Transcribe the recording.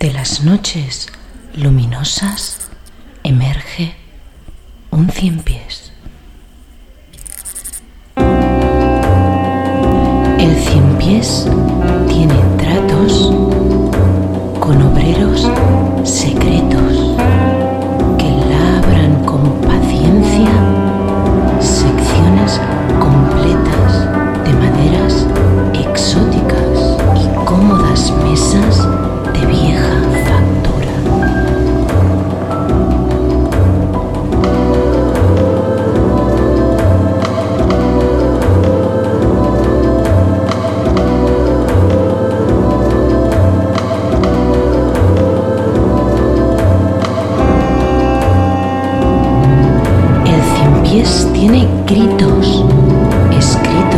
De las noches luminosas emerge un cien pies. El cien pies pies tiene gritos escritos.